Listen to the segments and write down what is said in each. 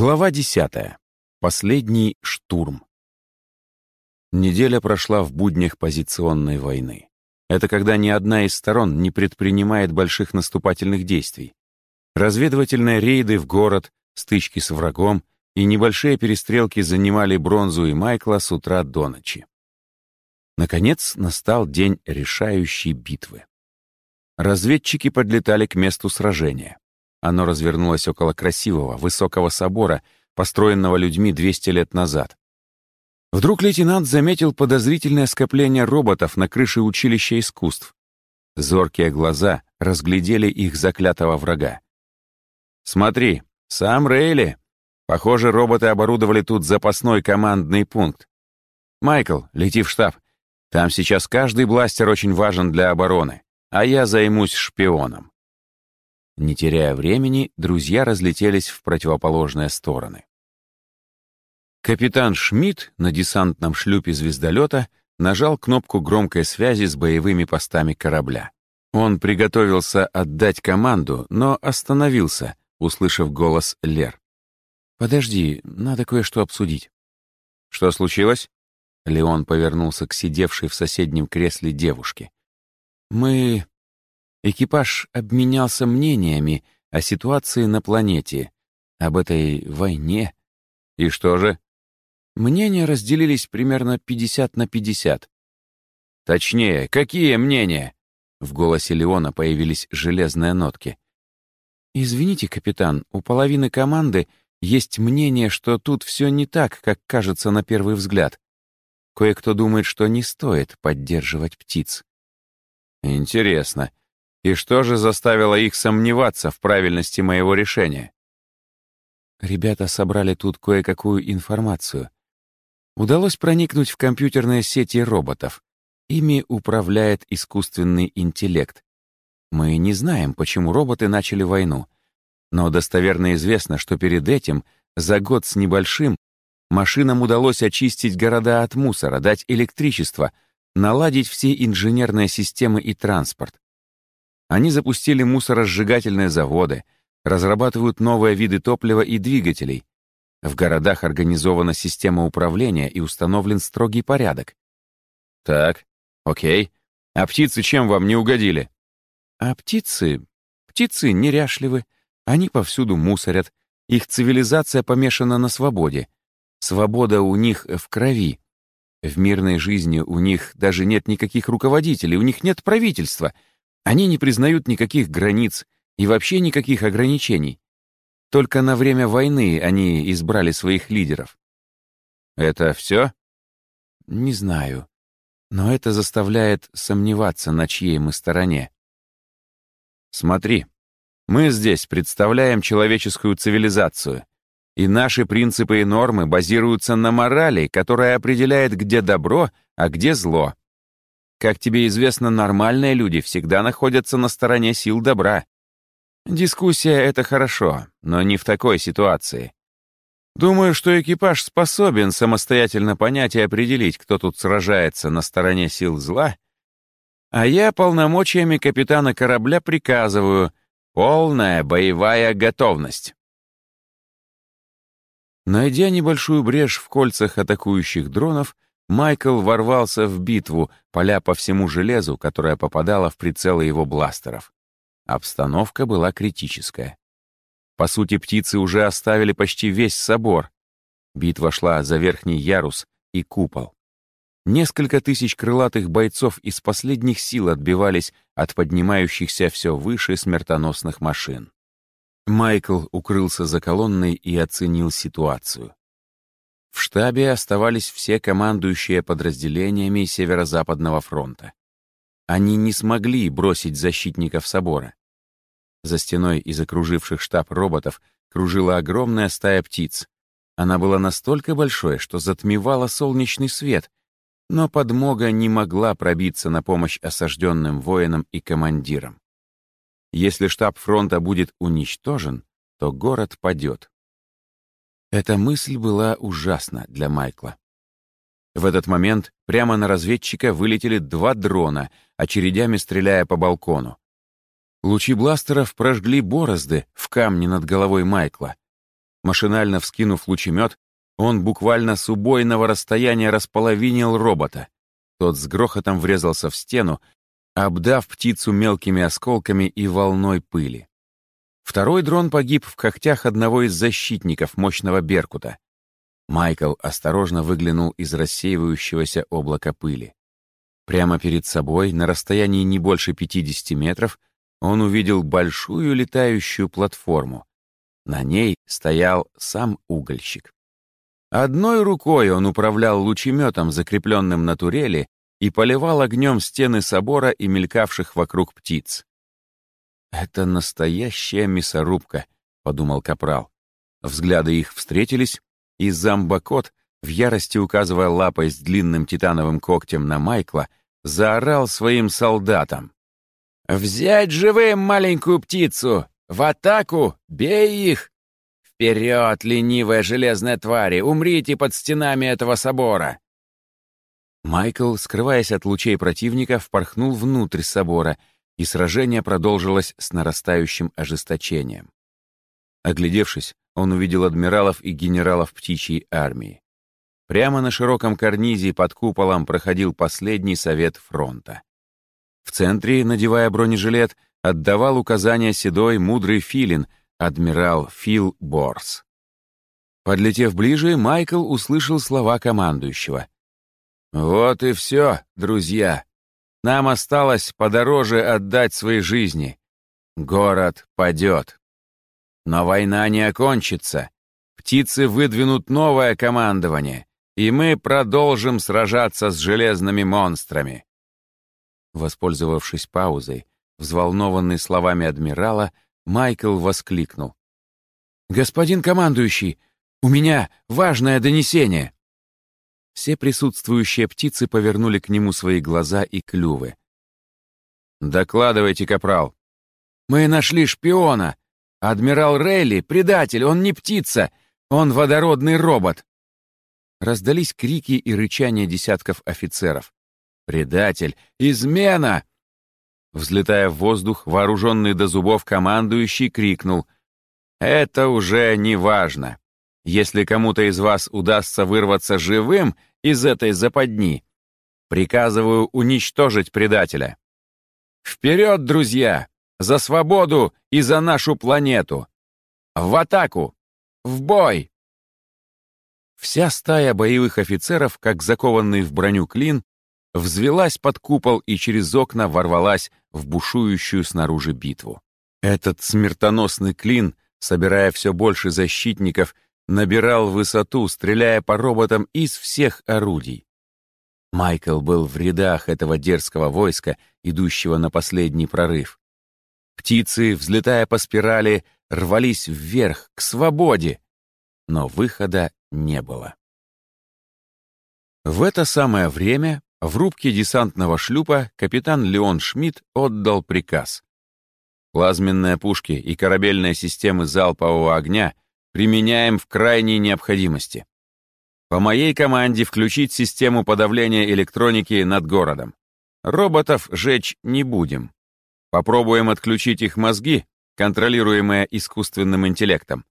Глава десятая. Последний штурм. Неделя прошла в буднях позиционной войны. Это когда ни одна из сторон не предпринимает больших наступательных действий. Разведывательные рейды в город, стычки с врагом и небольшие перестрелки занимали Бронзу и Майкла с утра до ночи. Наконец настал день решающей битвы. Разведчики подлетали к месту сражения. Оно развернулось около красивого, высокого собора, построенного людьми 200 лет назад. Вдруг лейтенант заметил подозрительное скопление роботов на крыше училища искусств. Зоркие глаза разглядели их заклятого врага. «Смотри, сам Рейли. Похоже, роботы оборудовали тут запасной командный пункт. Майкл, лети в штаб. Там сейчас каждый бластер очень важен для обороны, а я займусь шпионом». Не теряя времени, друзья разлетелись в противоположные стороны. Капитан Шмидт на десантном шлюпе звездолета нажал кнопку громкой связи с боевыми постами корабля. Он приготовился отдать команду, но остановился, услышав голос Лер. «Подожди, надо кое-что обсудить». «Что случилось?» Леон повернулся к сидевшей в соседнем кресле девушке. «Мы Экипаж обменялся мнениями о ситуации на планете, об этой войне. И что же? Мнения разделились примерно 50 на 50. Точнее, какие мнения? В голосе Леона появились железные нотки. «Извините, капитан, у половины команды есть мнение, что тут все не так, как кажется на первый взгляд. Кое-кто думает, что не стоит поддерживать птиц». «Интересно. И что же заставило их сомневаться в правильности моего решения? Ребята собрали тут кое-какую информацию. Удалось проникнуть в компьютерные сети роботов. Ими управляет искусственный интеллект. Мы не знаем, почему роботы начали войну, но достоверно известно, что перед этим, за год с небольшим, машинам удалось очистить города от мусора, дать электричество, наладить все инженерные системы и транспорт. Они запустили мусоросжигательные заводы, разрабатывают новые виды топлива и двигателей. В городах организована система управления и установлен строгий порядок. Так, окей. А птицы чем вам не угодили? А птицы... Птицы неряшливы. Они повсюду мусорят. Их цивилизация помешана на свободе. Свобода у них в крови. В мирной жизни у них даже нет никаких руководителей, у них нет правительства — они не признают никаких границ и вообще никаких ограничений. Только на время войны они избрали своих лидеров. Это все? Не знаю. Но это заставляет сомневаться, на чьей мы стороне. Смотри, мы здесь представляем человеческую цивилизацию, и наши принципы и нормы базируются на морали, которая определяет, где добро, а где зло. Как тебе известно, нормальные люди всегда находятся на стороне сил добра. Дискуссия — это хорошо, но не в такой ситуации. Думаю, что экипаж способен самостоятельно понять и определить, кто тут сражается на стороне сил зла, а я полномочиями капитана корабля приказываю полная боевая готовность. Найдя небольшую брешь в кольцах атакующих дронов, Майкл ворвался в битву, поля по всему железу, которое попадало в прицелы его бластеров. Обстановка была критическая. По сути, птицы уже оставили почти весь собор. Битва шла за верхний ярус и купол. Несколько тысяч крылатых бойцов из последних сил отбивались от поднимающихся все выше смертоносных машин. Майкл укрылся за колонной и оценил ситуацию. В штабе оставались все командующие подразделениями Северо-Западного фронта. Они не смогли бросить защитников собора. За стеной из окруживших штаб роботов кружила огромная стая птиц. Она была настолько большой, что затмевала солнечный свет, но подмога не могла пробиться на помощь осажденным воинам и командирам. Если штаб фронта будет уничтожен, то город падет. Эта мысль была ужасна для Майкла. В этот момент прямо на разведчика вылетели два дрона, очередями стреляя по балкону. Лучи бластеров прожгли борозды в камне над головой Майкла. Машинально вскинув лучемет, он буквально с убойного расстояния располовинил робота. Тот с грохотом врезался в стену, обдав птицу мелкими осколками и волной пыли. Второй дрон погиб в когтях одного из защитников мощного «Беркута». Майкл осторожно выглянул из рассеивающегося облака пыли. Прямо перед собой, на расстоянии не больше 50 метров, он увидел большую летающую платформу. На ней стоял сам угольщик. Одной рукой он управлял лучеметом, закрепленным на турели, и поливал огнем стены собора и мелькавших вокруг птиц. «Это настоящая мясорубка», — подумал Капрал. Взгляды их встретились, и зомбокот, в ярости указывая лапой с длинным титановым когтем на Майкла, заорал своим солдатам. «Взять живым маленькую птицу! В атаку! Бей их! Вперед, ленивая железная твари! Умрите под стенами этого собора!» Майкл, скрываясь от лучей противника, впорхнул внутрь собора, и сражение продолжилось с нарастающим ожесточением. Оглядевшись, он увидел адмиралов и генералов птичьей армии. Прямо на широком карнизе под куполом проходил последний совет фронта. В центре, надевая бронежилет, отдавал указания седой мудрый филин, адмирал Фил Борс. Подлетев ближе, Майкл услышал слова командующего. «Вот и все, друзья. Нам осталось подороже отдать свои жизни. Город падет. Но война не окончится. Птицы выдвинут новое командование, и мы продолжим сражаться с железными монстрами». Воспользовавшись паузой, взволнованный словами адмирала, Майкл воскликнул. «Господин командующий, у меня важное донесение!» Все присутствующие птицы повернули к нему свои глаза и клювы. «Докладывайте, капрал». «Мы нашли шпиона. Адмирал Рейли — предатель, он не птица, он водородный робот». Раздались крики и рычания десятков офицеров. «Предатель! Измена!» Взлетая в воздух, вооруженный до зубов командующий крикнул «Это уже не важно. Если кому-то из вас удастся вырваться живым из этой западни, приказываю уничтожить предателя. Вперед, друзья! За свободу и за нашу планету! В атаку! В бой!» Вся стая боевых офицеров, как закованный в броню клин, взвелась под купол и через окна ворвалась в бушующую снаружи битву. Этот смертоносный клин, собирая все больше защитников, набирал высоту, стреляя по роботам из всех орудий. Майкл был в рядах этого дерзкого войска, идущего на последний прорыв. Птицы, взлетая по спирали, рвались вверх, к свободе, но выхода не было. В это самое время в рубке десантного шлюпа капитан Леон Шмидт отдал приказ. Плазменные пушки и корабельные системы залпового огня применяем в крайней необходимости. По моей команде включить систему подавления электроники над городом. Роботов жечь не будем. Попробуем отключить их мозги, контролируемые искусственным интеллектом.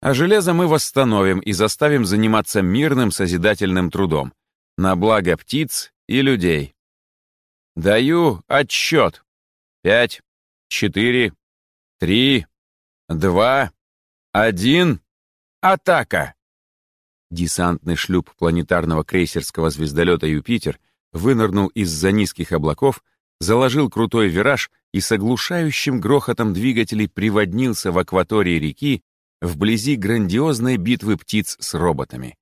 А железо мы восстановим и заставим заниматься мирным созидательным трудом на благо птиц и людей. Даю отсчет. Пять, четыре, три, два, один. Атака! Десантный шлюп планетарного крейсерского звездолета «Юпитер» вынырнул из-за низких облаков, заложил крутой вираж и с оглушающим грохотом двигателей приводнился в акватории реки вблизи грандиозной битвы птиц с роботами.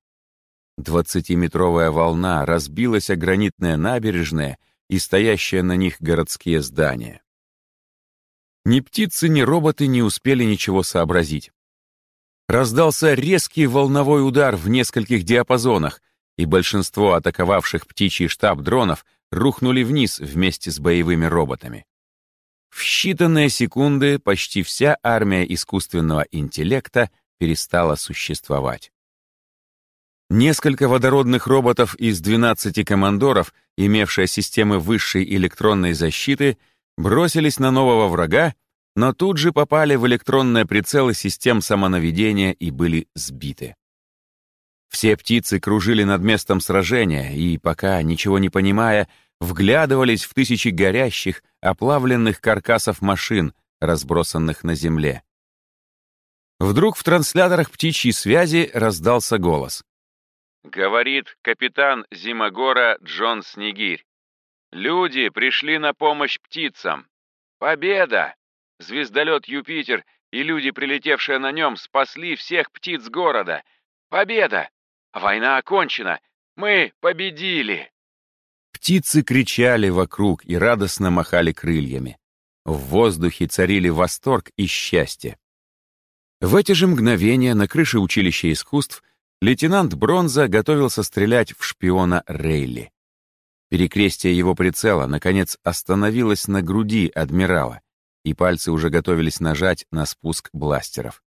Двадцатиметровая волна разбилась о гранитные набережные и стоящие на них городские здания. Ни птицы, ни роботы не успели ничего сообразить. Раздался резкий волновой удар в нескольких диапазонах, и большинство атаковавших птичий штаб дронов рухнули вниз вместе с боевыми роботами. В считанные секунды почти вся армия искусственного интеллекта перестала существовать. Несколько водородных роботов из 12 командоров, имевшие системы высшей электронной защиты, бросились на нового врага но тут же попали в электронные прицелы систем самонаведения и были сбиты. Все птицы кружили над местом сражения и, пока ничего не понимая, вглядывались в тысячи горящих, оплавленных каркасов машин, разбросанных на земле. Вдруг в трансляторах птичьей связи раздался голос. «Говорит капитан Зимогора Джон Снегирь. Люди пришли на помощь птицам. Победа! Звездолет Юпитер и люди, прилетевшие на нем, спасли всех птиц города. Победа! Война окончена! Мы победили!» Птицы кричали вокруг и радостно махали крыльями. В воздухе царили восторг и счастье. В эти же мгновения на крыше училища искусств лейтенант Бронза готовился стрелять в шпиона Рейли. Перекрестие его прицела, наконец, остановилось на груди адмирала, и пальцы уже готовились нажать на спуск бластеров.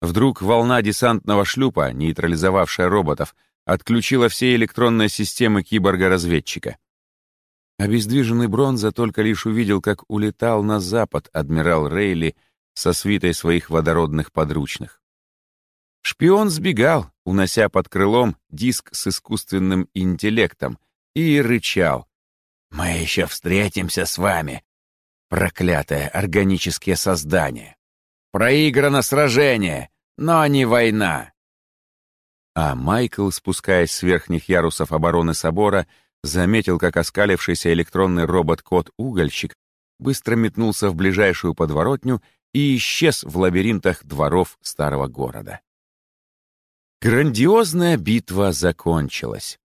Вдруг волна десантного шлюпа, нейтрализовавшая роботов, отключила все электронные системы киборга-разведчика. Обездвиженный Бронза только лишь увидел, как улетал на запад адмирал Рейли со свитой своих водородных подручных. Шпион сбегал, унося под крылом диск с искусственным интеллектом — и рычал. «Мы еще встретимся с вами, проклятое органические создание. Проиграно сражение, но не война». А Майкл, спускаясь с верхних ярусов обороны собора, заметил, как оскалившийся электронный робот-кот-угольщик быстро метнулся в ближайшую подворотню и исчез в лабиринтах дворов старого города. Грандиозная битва закончилась.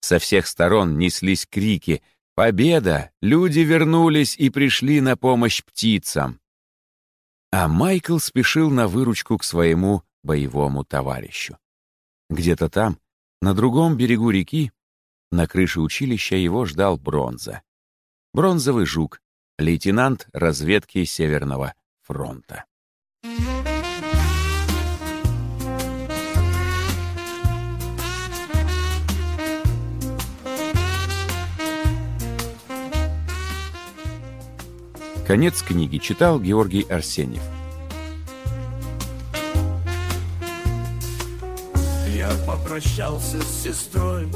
Со всех сторон неслись крики «Победа! Люди вернулись и пришли на помощь птицам!» А Майкл спешил на выручку к своему боевому товарищу. Где-то там, на другом берегу реки, на крыше училища его ждал Бронза. Бронзовый жук, лейтенант разведки Северного фронта. Конец книги читал Георгий Арсеньев. Я попрощался с сестрой,